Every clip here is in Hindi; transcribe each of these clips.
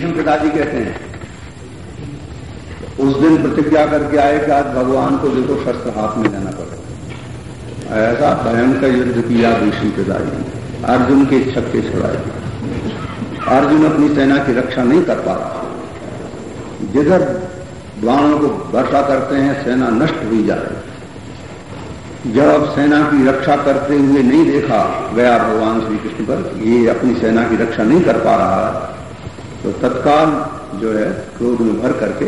पिताजी कहते हैं, उस दिन प्रतिज्ञा करके आए कि आज भगवान को देखो शस्त्र हाथ में लेना पड़ेगा। ऐसा भयंकर युद्ध किया भीष्म पिताजी ने। अर्जुन के छक्के छुड़ाए। अर्जुन अपनी सेना की रक्षा नहीं कर पा रहा। जिधर बाणों को वर्षा करते हैं, सेना नष्ट हुई जा रही। जब अब सेना की रक्षा करते हुए नहीं देखा गया भगवान श्री कृष्ण पर ये अपनी सेना की रक्षा नहीं कर पा रहा तो तत्काल जो है, क्रोध में भर करके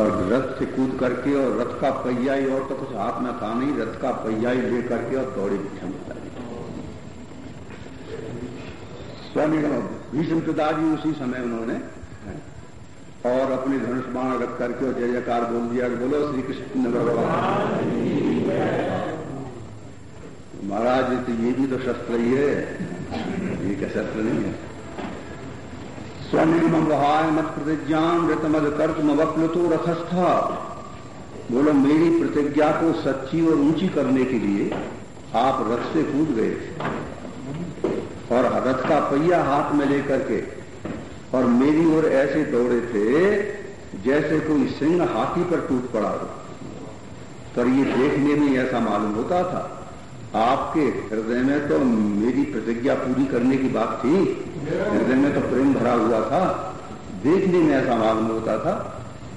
और रथ से कूद करके और रथ का पहिया ही और तो कुछ हाथ में था नहीं, रथ का पहिया ही ले करके और दौड़े भिक्षा स्वामी भीष्म पिताजी उसी समय उन्होंने और अपने धनुष बाण रख करके और जय जयकार बोल दिया बोलो, श्री कृष्ण भगवान। महाराज तो ये भी तो शस्त्र ही है। ये क्या शस्त्र नहीं है? स्वनिर्म वहाय मत प्रतिज्ञान मद कर्तम वक्लुतो रथस्था। बोलो, मेरी प्रतिज्ञा को सच्ची और ऊँची करने के लिए आप रथ से कूद गए थे। और रथ का पहिया हाथ में लेकर के और मेरी ओर ऐसे दौड़े थे जैसे कोई सिंह हाथी पर टूट पड़ा हो। पर ये देखने में ऐसा मालूम होता था, आपके हृदय में तो मेरी प्रतिज्ञा पूरी करने की बात थी। हृदय में तो प्रेम भरा हुआ था देखने में ऐसा मालूम होता था,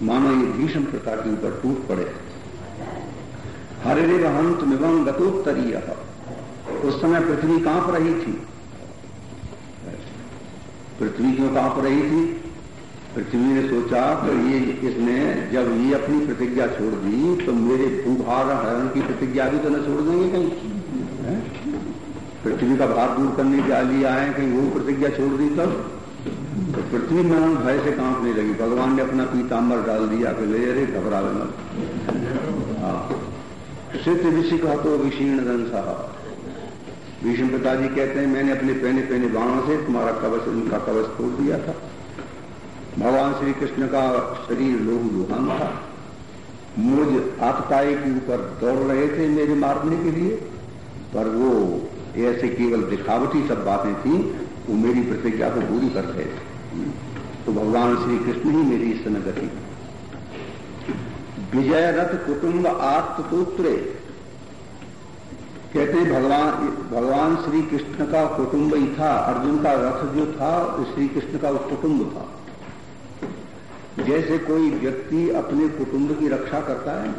मानो ये भीषण प्रकार के ऊपर टूट पड़े। हरे हंत निवम गतोत्तरीय। उस समय पृथ्वी काँप रही थी। पृथ्वी क्यों काँप रही थी? पृथ्वी ने सोचा तो ये इसने जब ये अपनी प्रतिज्ञा छोड़ दी तो मेरे भूभार हरण की प्रतिज्ञा भी तो न छोड़ देंगे कहीं। पृथ्वी का भार दूर करने के लिए आए, कहीं वो प्रतिज्ञा छोड़ दी तब? तो पृथ्वी में भय से कांपने लगी। भगवान ने अपना पीताम्बर डाल दिया कि ले, अरे, घबरा लेना सिद्ध ऋषि का तो विशीर्ण धन साहब। भीष्म पिताजी कहते हैं, मैंने अपने पहने पहने बाणों से तुम्हारा कवच, उनका कवच तोड़ दिया था। भगवान श्री कृष्ण का शरीर लोह लुहान था। मुझ आतताई के ऊपर दौड़ रहे थे मेरे मारने के लिए, पर वो ऐसे केवल दिखावटी सब बातें थी, वो मेरी प्रतिज्ञा को पूरी कर रहे थे। तो भगवान श्री कृष्ण ही मेरी इस समय गति विजय रथ कुटुंब आत्मपुत्रे कहते भगवान भगवान श्री कृष्ण का कुटुंब ही था, अर्जुन का रथ जो था श्री कृष्ण का कुटुंब था। जैसे कोई व्यक्ति अपने कुटुंब की रक्षा करता है,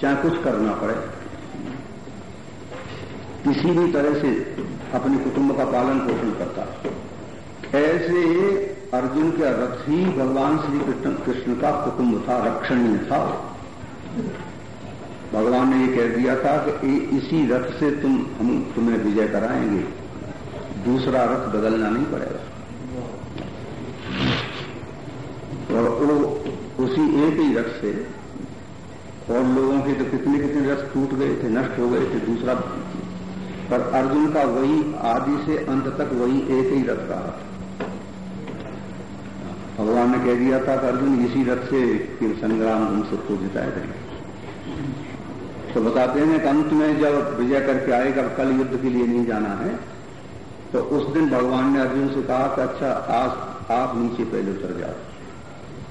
चाहे कुछ करना पड़े। किसी भी तरह से अपने कुटुंब का पालन पोषण करता ऐसे अर्जुन के रथ ही भगवान श्री कृष्ण का कुटुंब था, रक्षणीय था। भगवान ने ये कह दिया था कि इसी रथ से तुम, हम तुम्हें विजय कराएँगे। दूसरा रथ बदलना नहीं पड़ेगा। और वो उसी एक ही रथ से और लोगों के तो कितने कितने रथ टूट गए थे, नष्ट हो गए थे, दूसरा पर अर्जुन का वही आदि से अंत तक वही एक ही रथ रहा भगवान ने कह दिया था कि अर्जुन इसी रथ से फिर संग्राम हम सबको जिताए जाएँगे तो बताते हैं कि अंत में जब विजय करके आएगा कल युद्ध के लिए नहीं जाना है तो उस दिन भगवान ने अर्जुन से कहा कि अच्छा आज आप नीचे पहले उतर जाओ।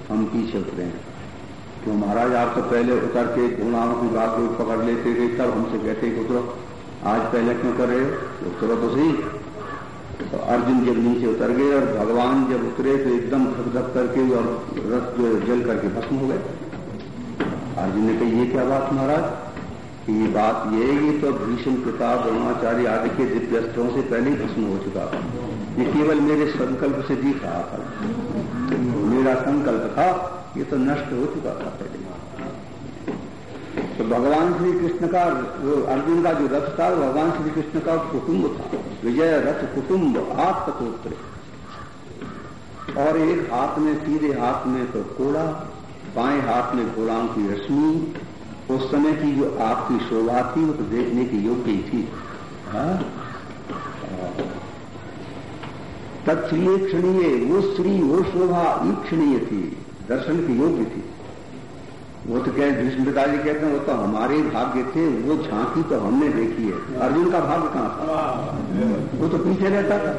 हम पीछे उतरे हैं। तो महाराज, आप तो पहले उतर के घोड़ाओं की बात पकड़ लेते थे, तब हमसे कहते उतरो। आज पहले क्यों कर रहे हो? उतरो तो सही। तो अर्जुन जब नीचे उतर गए और भगवान जब उतरे तो एकदम धक धक करके और रथ जो जल करके भस्म हो गए। अर्जुन ने कही, ये क्या बात महाराज? कि ये बात ये है ये तो भीषण प्रताप द्रोणाचार्य आदि के दिव्यस्त्रों से पहले ही भस्म हो चुका ये केवल मेरे संकल्प से जीत रहा था। मेरा संकल्प था, ये तो नष्ट हो चुका था पहले तो भगवान श्री कृष्ण का अर्जुन का जो रथ था भगवान श्री कृष्ण का कुटुंब था। विजय रथ कुटुंब आप आत्मपुत्र और एक हाथ में, सीधे हाथ में तो कोड़ा, बाएँ हाथ में घोड़ाओं की रश्मि। उस समय की जो आपकी शोभा थी, वो तो देखने की योग्य ही थी। हाँ? क्षणीय, वो श्री, वो शोभा ईक्षणीय थी। दर्शन की योग्य थी। वो तो क्या भीष्म पिताजी कहते हैं वो तो हमारे भाग्य थे वो झांकी तो हमने देखी है। अर्जुन का भाग्य कहाँ था? वो तो पीछे रहता था।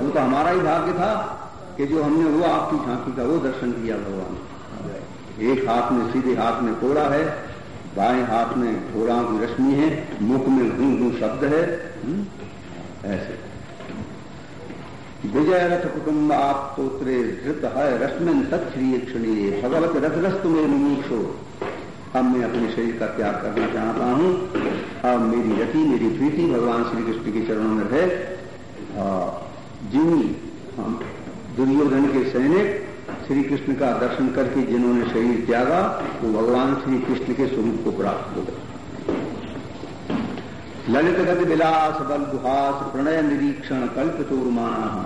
वो तो हमारा ही भाग्य था कि जो हमने वो आपकी झांकी का वो दर्शन किया भगवान। एक हाथ में सीधे हाथ में कोड़ा है बाएँ हाथ में घोड़ा की रश्मि है मुख में घू घू शब्द है। हम्म, ऐसे। विजय रथ कुटुंब आप पोत्रे धृत है रश्मिन तत्श्री क्षणीय भगवत रथ रस्त में मुमुक्षो अब मैं अपने शरीर का त्याग करना चाहता हूँ। अब मेरी रति मेरी प्रीति भगवान श्री कृष्ण के चरणों में है। जिन हम दुर्योधन के सैनिक श्री कृष्ण का दर्शन करके जिन्होंने शरीर त्यागा, वो भगवान श्री कृष्ण के स्वरूप को प्राप्त हो गए। ललित गति विलास बल गुहास प्रणय निरीक्षण कल्प चोरमाना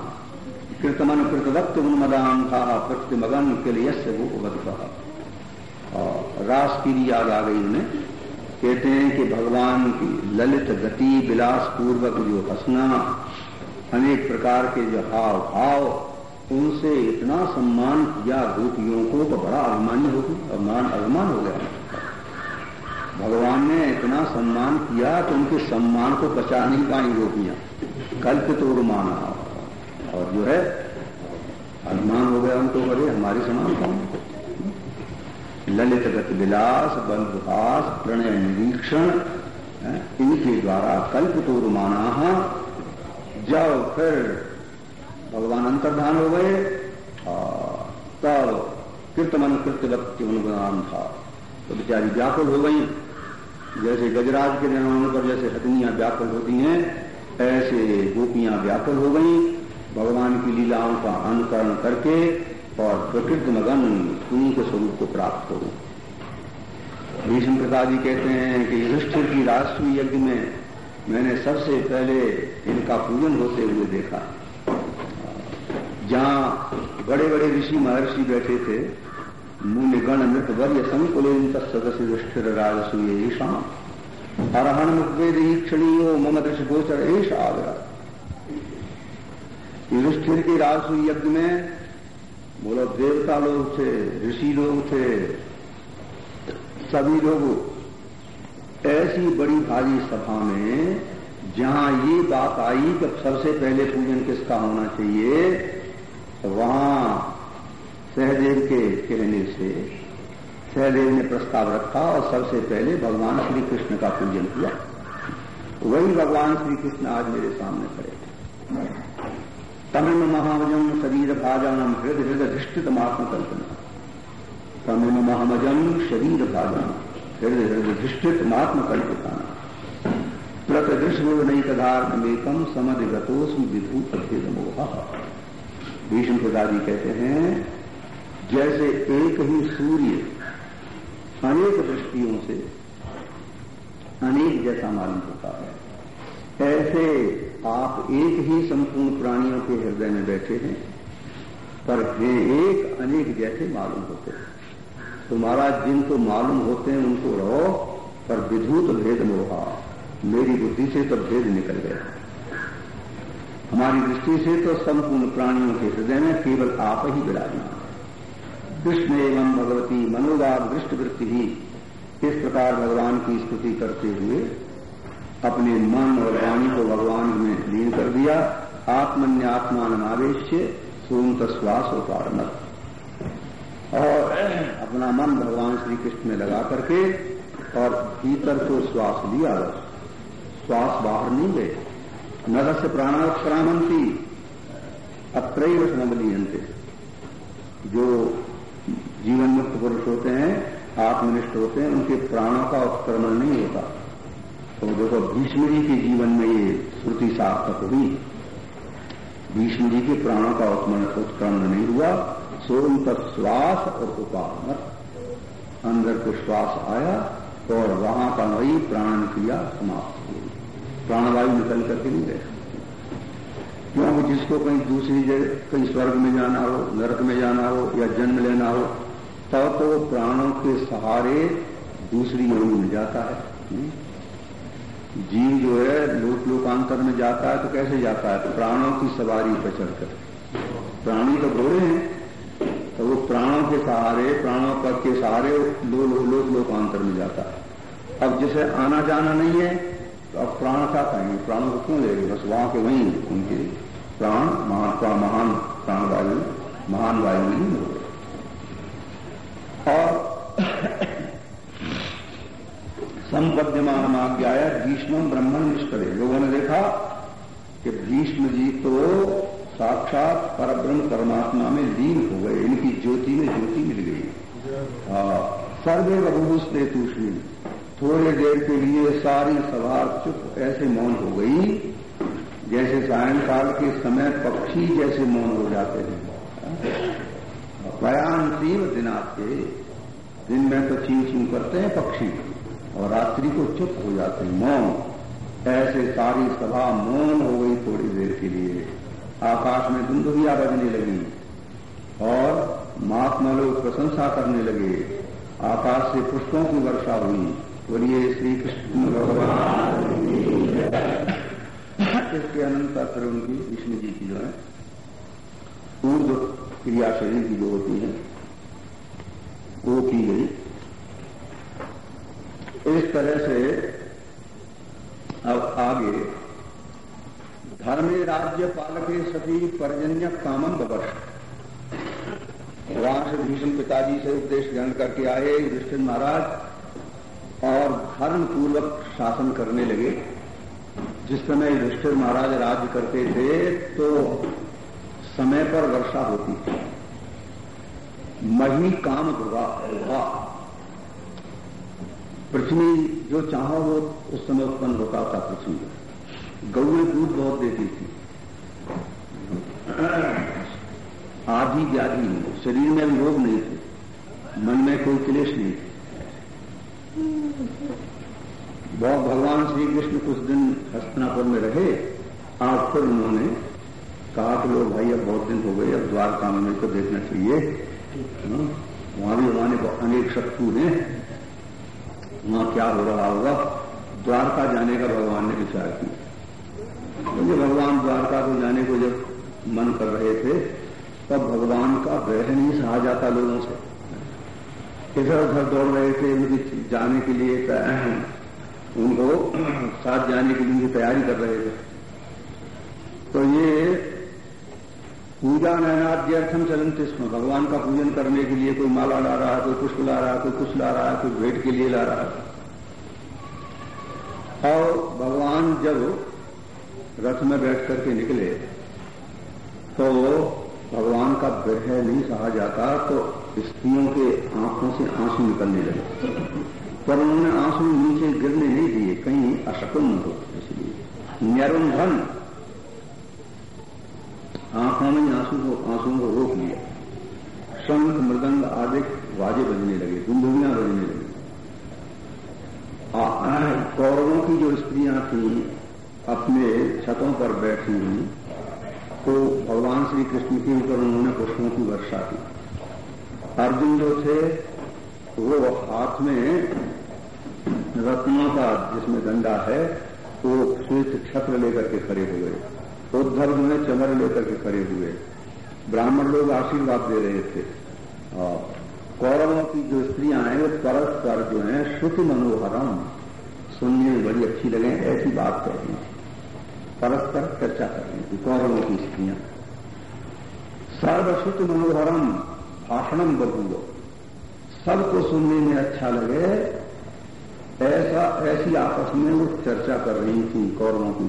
कृतमन कृतवक्त उन्मदान था प्रतिमगन के लिए वो और रास की भी याद आ गई उन्हें कहते हैं कि भगवान की ललित गति विलास पूर्वक जो हंसना, अनेक प्रकार के जो हाव भाव उनसे इतना सम्मान किया, गोपियों को तो बड़ा अभिमानी हो गई अभिमान अभिमान हो गया। भगवान ने इतना सम्मान किया तो उनके सम्मान को बचा नहीं पाई गोपियाँ कल्प तो माना और जो है, अभिमान हो गया उनको बड़े हमारे समान कौन ललित गत विलास बलभास प्रणय निरीक्षण इनके द्वारा कल्प तो माना जब फिर, भगवान अंतर्धान हो गए। तब कृतमन कृत्य वक्त अनुगुणान था। तो बेचारी व्याकुल हो गई। जैसे गजराज के निर्माणों पर जैसे हथनियाँ व्याकुल होती हैं, ऐसे गोपियाँ व्याकुल हो गई। भगवान की लीलाओं का अनुकरण करके और प्रकृति मगन उनके स्वरूप को प्राप्त करो भीष्म प्रसाद जी कहते हैं कि युधिष्ठिर की राष्ट्रीय यज्ञ में मैंने सबसे पहले इनका पूजन होते हुए देखा। जहाँ बड़े बड़े ऋषि महर्षि बैठे थे मूल्यगण मृत वर्य संकुलिन तत्सदस्य युष्ठिर राजसूय ईशान अरहण मुखवेद क्षणीयो मम दृश्य गोचर एश आगरा युधिष्ठिर के राजसूय यज्ञ में बोलो देवता लोग थे ऋषि लोग थे सभी लोग ऐसी बड़ी भारी सभा में जहाँ ये बात आई कि सबसे पहले पूजन किसका होना चाहिए, वहाँ सहदेव के कहने से सहदेव ने प्रस्ताव रखा और सबसे पहले भगवान श्री कृष्ण का पूजन किया। वही भगवान श्री कृष्ण आज मेरे सामने खड़े थे। तमिम महामजम शरीर भाजनम हृदय हृदय धिष्ठित कल्पना तमिम महामजम शरीर भाजन हृदय हृदय धिष्ठित आत्म कल्पना प्रतिदृश्य नहीं तदार्थमेकम समधिगतोस्म विभूत भेद मोह भीष्म प्रदादी कहते हैं जैसे एक ही सूर्य अनेक दृष्टियों से अनेक जैसा मालूम होता है। ऐसे आप एक ही संपूर्ण प्राणियों के हृदय में बैठे हैं, पर वे एक अनेक जैसे मालूम होते हैं। तुम्हारा जिनको मालूम होते हैं, उनको रहो, पर विधूत भेद मोहा। मेरी बुद्धि से तो भेद निकल गया। हमारी दृष्टि से तो संपूर्ण प्राणियों के हृदय में केवल आप ही विराजमान कृष्ण एवं भगवती मनोभाव दृष्टवृत्ति। ही इस प्रकार भगवान की स्तुति करते हुए अपने मन और वाणी को भगवान में लीन कर दिया। आत्मन्यात्मान आवेश सोमत श्वास उपारमत और अपना मन भगवान श्री कृष्ण में लगा करके और भीतर को श्वास लिया। श्वास बाहर नहीं गए। नरस्य प्राणात्क्रामंती अत्रैव समलियंते जो जीवन मुक्त पुरुष होते हैं, आत्मनिष्ठ होते हैं, उनके प्राणों का उत्क्रमण नहीं होता। तो देखो, भीष्म जी के जीवन में ये श्रुति सार्थक हुई। भीष्म जी के प्राणों का उत्क्रमण नहीं हुआ। सोम तक श्वास और उपामत अंदर को श्वास आया और वहाँ का वही प्राण क्रिया समाप्त हुई। प्राणवायु निकल करके नहीं गया क्योंकि जिसको कहीं दूसरी जगह कहीं स्वर्ग में जाना हो, नरक में जाना हो या जन्म लेना हो तब तो प्राणों के सहारे दूसरी योनि में जाता है। हम्म? जीव जो है लोक लोकांतर में जाता है तो कैसे जाता है? तो प्राणों की सवारी पर चढ़कर। प्राणी तो घोड़े हैं तो वो प्राणों के सहारे प्राणों पद के सहारे लो, लो, लोक लोकांतर में जाता है। अब जिसे आना जाना नहीं है तो अब प्राण क्या कहेंगे प्राणों को क्यों लेंगे बस वहाँ के वहीं उनके प्राण महात्मा महान प्राणवायु महान वायु नहीं हो गए और संपद्यमान आज्ञाया भीष्म ब्रह्मण निष्करे लोगों ने देखा कि भीष्म जी तो साक्षात परब्रह्म परमात्मा में लीन हो गए। इनकी ज्योति में ज्योति मिल गई। सर्वे बबूस्ते तूषणी थोड़े देर के लिए सारी सभा चुप ऐसे मौन हो गई, जैसे सायंकाल के समय पक्षी जैसे मौन हो जाते हैं। बयान तीव दिनाते दिन में तो चीं चीं करते हैं पक्षी। और रात्रि को चुप हो जाते हैं, मौन। ऐसे सारी सभा मौन हो गई थोड़ी देर के लिए। आकाश में दुंदुबिया बजने लगी और महात्मा लोग प्रशंसा करने लगे। आकाश से पुष्पों की वर्षा हुई। बोलिए श्री कृष्ण भगवान। इसके अनंतर फिर उनकी विष्णु जी की जो है ऊर्ध क्रिया शरीर की जो होती है, वो की गई। इस तरह से अब आगे, धर्मे राज्य पालके सती पर्जन्य कामन बवर्ष वहाँ से भीष्म पिताजी से उपदेश ग्रहण करके आए युधिष्ठिर महाराज, और धर्म पूर्वक शासन करने लगे। जिस समय युधिष्ठिर महाराज राज्य करते थे तो समय पर वर्षा होती थी। मही काम धुआ पृथ्वी जो चाहो वो उस समय उत्पन्न होता था पृथ्वी। गौ में दूध बहुत देती थी। आदि व्याधि शरीर में रोग नहीं थे। मन में कोई क्लेश नहीं थे। बहुत भगवान श्री कृष्ण कुछ दिन हस्तनापुर में रहे। आज फिर उन्होंने कहा कि लोग भाई अब बहुत दिन हो गए अब द्वारका में को देखना चाहिए। हाँ, वहाँ भी हमारे अनेक शत्रु हैं। वहाँ क्या हो रहा होगा? द्वारका जाने का भगवान ने विचार किया। क्योंकि भगवान द्वारका को जाने को जब मन कर रहे थे, तब भगवान का वह नहीं सहा जाता लोगों से। इधर उधर दौड़ रहे थे, उनकी जाने के लिए उनको साथ जाने के लिए तैयारी कर रहे थे। तो ये पूजा नयनाद्यर्थम चलते इसमें भगवान का पूजन करने के लिए कोई माला ला रहा है कोई पुष्प ला रहा है कोई कुछ ला रहा है कोई भेंट के लिए ला रहा। है और भगवान जब रथ में बैठ करके निकले तो भगवान का विरह नहीं सहा जाता तो स्त्रियों के आँखों से आँसू निकलने लगे। पर उन्होंने आँसू नीचे गिरने नहीं दिए, कहीं अशकुन हो। इसलिए न्यरुंधन आँखों में आँसू को आंसुओं को रोक लिया शंख, मृदंग आदि वाजे बजने लगे दुंदुबियाँ बजने लगी। कौरवों की जो स्त्रियाँ थी, अपने छतों पर बैठी हुई तो भगवान श्री कृष्ण के ऊपर उन्होंने पुष्पों की वर्षा की। अर्जुन जो थे, वो हाथ में रत्नों का जिसमें डंडा है, वो श्वेत छत्र लेकर के खड़े हुए उद्धव में चमर लेकर के खड़े हुए। ब्राह्मण लोग आशीर्वाद दे रहे थे। और कौरवों की जो स्त्रियाँ हैं, वो परस्पर जो है, श्रुति मनोहरम। सुनने में बड़ी अच्छी लगे ऐसी बात कह रही परस्पर चर्चा कर रही थी कौरवों की स्त्रियाँ। सर्वश्रुति मनोहरम, भाषणम बबूलो सबको सुनने में अच्छा लगे। ऐसा, ऐसी आपस में वो चर्चा कर रही थी कौरवों की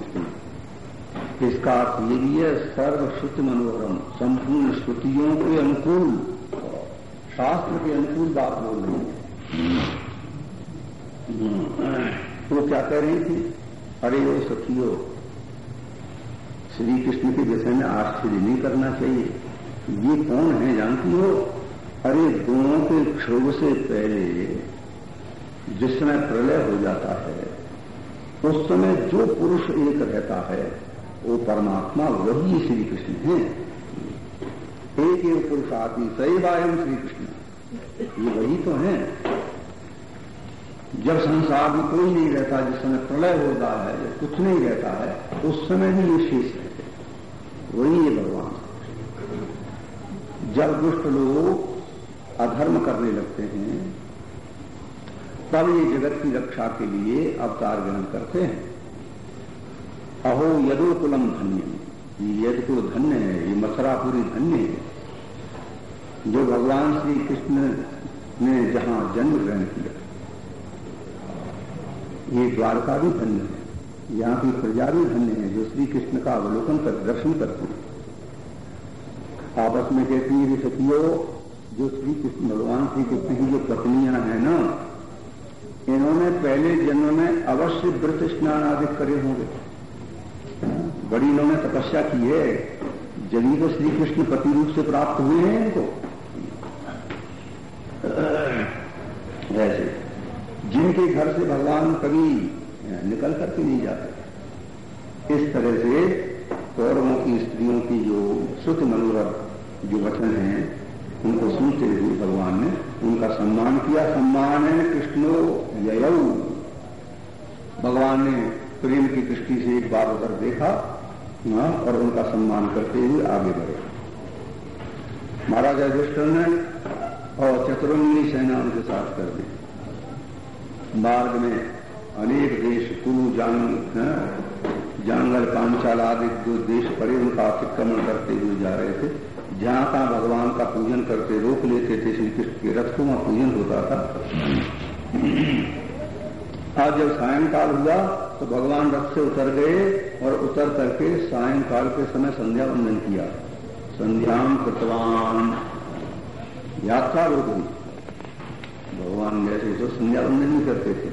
इसका अर्थ ये भी है सर्वश्रुति मनोहरम, संपूर्ण श्रुतियों के अनुकूल, शास्त्र के अनुकूल बात बोल रही है। तो क्या कह रही थी? अरे वो सखियो श्री कृष्ण के विषय में आश्चर्य नहीं करना चाहिए। ये कौन है जानती हो? अरे दोनों के क्षोभ से पहले जिस समय प्रलय हो जाता है, उस समय जो पुरुष एक रहता है वो परमात्मा वही श्री कृष्ण है। एक एक पुरुष आदमी सैवायम श्री कृष्ण ये वही तो है। जब संसार में कोई नहीं रहता, जिस समय प्रलय होता है, जब कुछ नहीं रहता है, उस समय भी ये शेष रहते वही ये भगवान। जब दुष्ट लोग अधर्म करने लगते हैं, तब ये जगत की रक्षा के लिए अवतार ग्रहण करते हैं। अहो यदो कुलम धन्य। यदि धन्य है, ये मथुरा पूरी धन्य है। जो भगवान श्री कृष्ण ने जहाँ जन्म ग्रहण किया, ये द्वारका भी धन्य है, यहाँ की प्रजा भी धन्य है, जो श्री कृष्ण का अवलोकन कर, दर्शन करते हैं। आपस में कहती है सखियो, जो श्री कृष्ण भगवान श्री कृष्ण की जो पत्नियाँ हैं ना, इन्होंने पहले जन्म में अवश्य व्रत स्नान आदि करे होंगे। बड़ी इन्होंने तपस्या की है। जब तो श्री कृष्ण पति रूप से प्राप्त हुए हैं इनको। ऐसे, जिनके घर से भगवान कभी निकल करके नहीं जाते। इस तरह से कौरवों की, स्त्रियों की जो श्रुत मनोरथ, जो वचन हैं, उनको सुनते हुए भगवान ने उनका सम्मान किया। सम्मान है, कृष्णो ययऊ भगवान ने प्रेम की दृष्टि से एक बार उधर देखा। ना, और उनका सम्मान करते हुए आगे बढ़े। महाराजा युधिष्ठर ने और चतुरंगी सेना उनके साथ कर दी। मार्ग में अनेक देश कुरु जांग जांगल पांचाल आदि जो देश पड़े उनका अतिक्रमण करते हुए जा रहे थे। जहाँ तहां भगवान का पूजन करते रोक लेते थे श्री कृष्ण के रथ को वहाँ पूजन होता था। आज जब सायंकाल हुआ तो भगवान रथ से उतर गए और उतर करके सायंकाल के समय संध्या वंदन किया। संध्याम कृतवान। यात्रा रुक गई भगवान जैसे तो संध्या वंदन नहीं करते थे।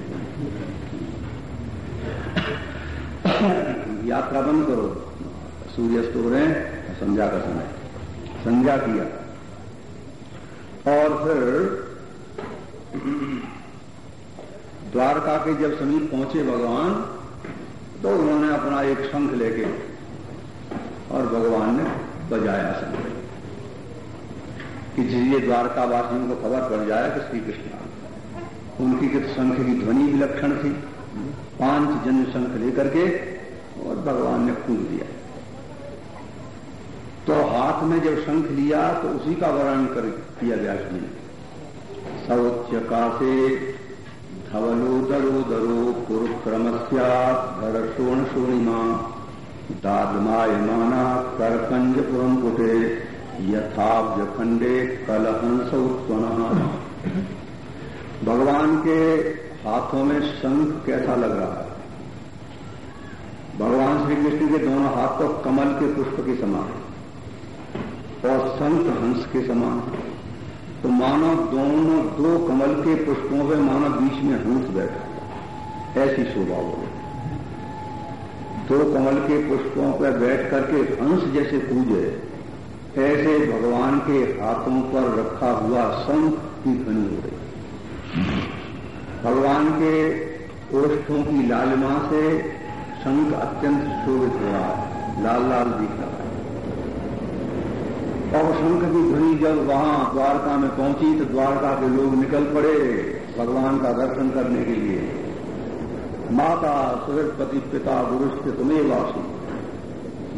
यात्रा बंद करो। सूर्यास्त हो रहे संध्या का समय। संध्या किया। और फिर द्वारका के जब समीप पहुँचे भगवान तो उन्होंने अपना एक शंख लेके और भगवान ने बजाया शंख कि। जिससे द्वारकावासियों को खबर पड़ जाए कि श्री कृष्ण उनकी शंख की ध्वनि विलक्षण थी? पाँच जन शंख लेकर के और भगवान ने फूल दिया। तो हाथ में जब शंख लिया तो उसी का वर्णन कर किया व्यास जी सर्वोच्च कासे धवलो दरो दरो कुरुक्रमस्या धरशोण शोणिमा दादमायमाना करकंजपुरम कुटे यथाब्ज खंडे कलहंस उत्पन्न भगवान के हाथों में शंख कैसा लग रहा है? भगवान श्री कृष्ण के दोनों हाथ तो कमल के पुष्प के समान और संत हंस के समान तो मानव दोनों दो कमल के पुष्पों में मानव बीच में हंस बैठा ऐसी शोभा हो। गई दो कमल के पुष्पों पर बैठ करके हंस जैसे पूजे ऐसे भगवान के हाथों पर रखा हुआ संत की ध्वनि हो गई भगवान के ओष्ठों की लालिमा से शंख अत्यंत शोभित हो रहा लाल लाल दिख और शंख की ध्वनि जब वहाँ द्वारका में पहुँची तो द्वारका के लोग निकल पड़े भगवान का दर्शन करने के लिए। माता, सुहृदपति, पिता, गुरुष्ठ, तुम्हें वासी।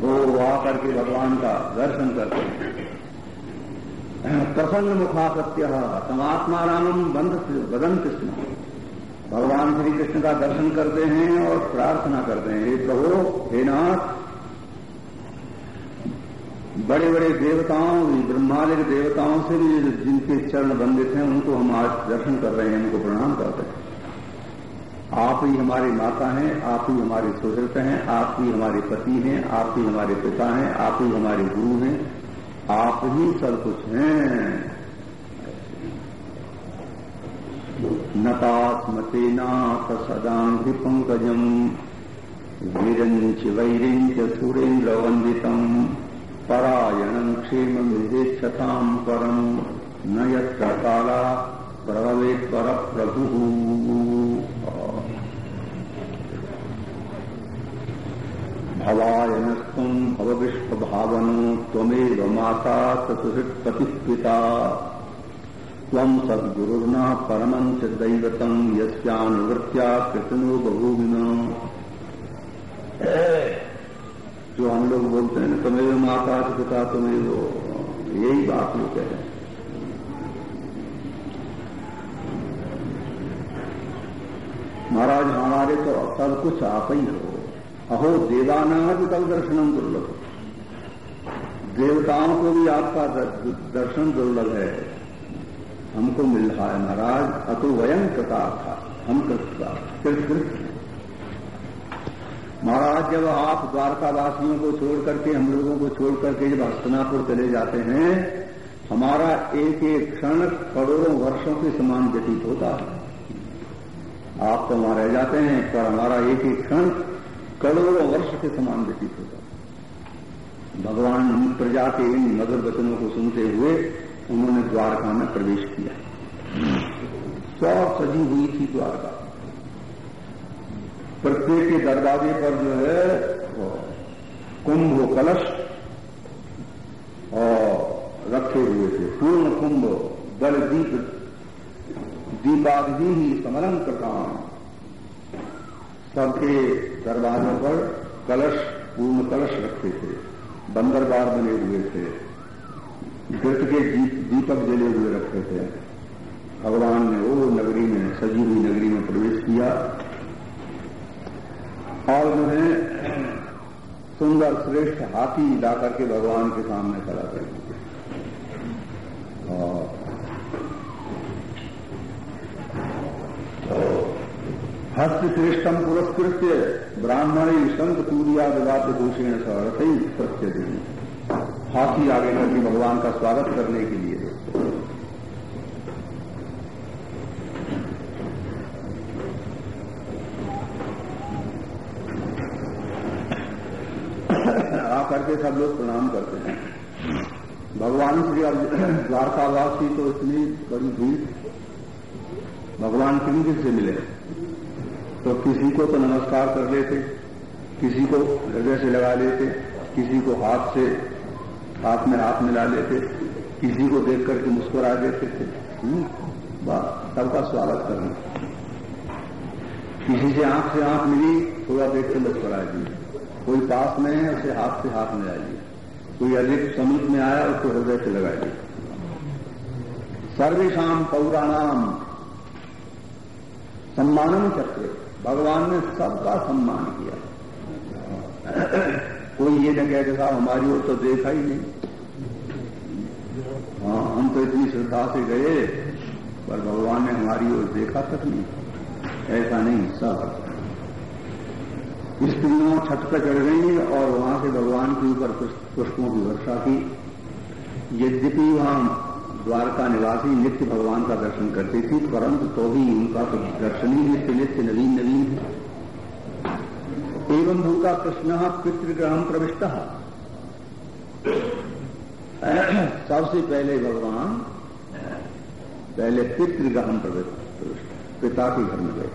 वो आकर के भगवान का दर्शन करते प्रसन्न मुखा सत्य समात्मा रामम बंद बदन कृष्ण। भगवान श्री कृष्ण का दर्शन करते हैं और प्रार्थना करते हैं, हे प्रभु, हे नाथ बड़े बड़े देवताओं ब्रह्मालिक देवताओं से भी जिनके चरण बंदित हैं, उनको हम आज दर्शन कर रहे हैं, उनको प्रणाम करते हैं। आप ही हमारी माता हैं, आप ही हमारे सुहृत हैं, आप ही हमारे पति हैं, आप ही हमारे पिता हैं, आप ही हमारे गुरु हैं, आप ही सब कुछ हैं। नतात्मतेनाथ सदांधि पंकजम वीरंच वैरिंच सुरेन्द्र वंदितम क्षेमं विदेच्छतां परम् न यत्र काला प्रभवेत् परप्रभुः भवायनस्त्वम् भवविश्वभावनो त्वमेव माता चतुषित्पतिः पिता त्वम् सद्गुरुर्न परमम् च दैवतम् यस्यानुवृत्त्या कृतनो बभूविन। जो हम लोग बोलते हैं तुम्हें माता पिता तुम्हें वो यही बात कह रहे महाराज, हमारे तो सब कुछ आप ही हो। अहो देवाना भी कल दर्शनम दुर्लभ। देवताओं को भी आपका दर्शन दुर्लभ है। हमको मिल रहा है महाराज, अतो वयं कृता था, हम कृता महाराज, जब आप द्वारकावासियों को छोड़ करके हम लोगों को छोड़ करके जब हस्तनापुर चले जाते हैं, हमारा एक एक क्षण करोड़ों वर्षों के समान व्यतीत होता है। आप तो वहाँ रह जाते हैं, पर हमारा एक एक क्षण करोड़ों वर्ष के समान व्यतीत होता है। भगवान प्रजा के इन मधुर वचनों को सुनते हुए उन्होंने द्वारका में प्रवेश किया। सौ सजी हुई थी द्वारका। प्रत्येक के दरवाजे पर जो है कुंभ कलश और रखे हुए थे। पूर्ण कुंभ बल दीप दीपादि ही समरम कृताम सबके दरवाजों पर कलश, पूर्ण कलश रखे थे। बंदरबार बने हुए थे। घृत के दीपक जले हुए रखे थे। भगवान ने वो नगरी में, सजी हुई नगरी में प्रवेश किया। और उन्हें सुंदर, श्रेष्ठ हाथी ला करके भगवान के सामने खड़ा कर दिया। हस्तश्रेष्ठम पुरस्कृत्य ब्राह्मणी संत विवाद दोषेण सही सत्य देवी हाथी आगे करके भगवान का स्वागत करने के लिए आकर के सब लोग प्रणाम करते हैं। भगवान श्री द्वारकावासी तो इतनी बड़ी भीड़ भगवान किन से मिले। तो किसी को तो नमस्कार कर लेते किसी को हृदय से लगा लेते किसी को हाथ से हाथ में हाथ मिला लेते किसी को देख करके मुस्कुरा देते थे। हम्म, सबका स्वागत करना। किसी से आँख से आँख मिली थोड़ा देख के मुस्कुरा दिए कोई पास में है, उसे हाथ से हाथ मिला दिए कोई अधिक समीप में आया उसको हृदय से लगाइए। सर्वेशम पौराणाम सम्मानम चक्र भगवान ने सबका सम्मान किया। कोई ये न कहे साहब, हमारी ओर तो देखा ही नहीं। हाँ हम तो इतनी श्रद्धा से गए, पर भगवान ने हमारी ओर देखा तक नहीं। ऐसा नहीं, सब। स्त्रियों छत पर चढ़ गई और वहाँ से भगवान के ऊपर पुष्पों की वर्षा की। यद्यपि वहाँ द्वारका निवासी नित्य भगवान का दर्शन करती थी, परंतु तो भी उनका तो दर्शन ही नित्य नित्य नवीन नवीन है। एवं भूता कृष्ण पितृग्रह प्रविष्ट। सबसे पहले भगवान, पहले पितृग्रह प्रविष्ट पिता के घर में गए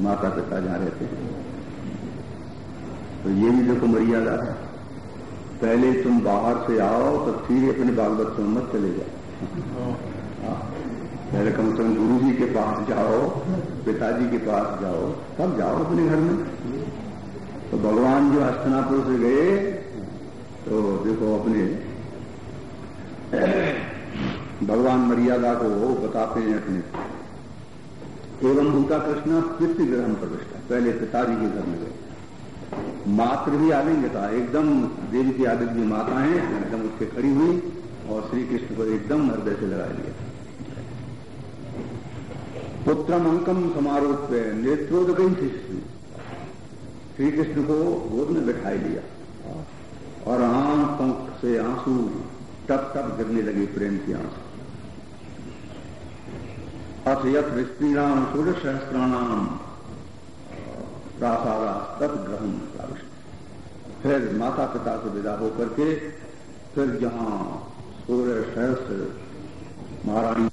माता पिता जहाँ रहते हैं तो ये भी देखो मर्यादा है। पहले तुम बाहर से आओ तो फिर अपने बाल बच्चों में मत चले जाओ। हाँ। पहले कम से कम गुरु जी के पास जाओ पिताजी के पास जाओ तब जाओ अपने घर में। तो भगवान जो हस्तनापुर से गए तो देखो अपने भगवान मर्यादा को बताते हैं अपने। एवं भूता कृष्ण पितृग्रहण प्रविष्टा पहले पिताजी के घर में गए। मात्र भी था एकदम देवी की आदित्य माता है, एकदम उसके खड़ी हुई और श्री कृष्ण को एकदम हृदय से लगा लिया पुत्रम अंकम समारोह पे नेत्रोदक शिष्य। श्री कृष्ण को गोद में बैठाई लिया और आँखों से आँसू टप टप गिरने लगे प्रेम के आँसू। अथ यथ स्त्रीणाम सूर्य सहस्त्राणाम प्रासादा तत् ग्रहण फिर माता पिता से विदा होकर के फिर जहाँ सूर्य सहस्त्र महारानी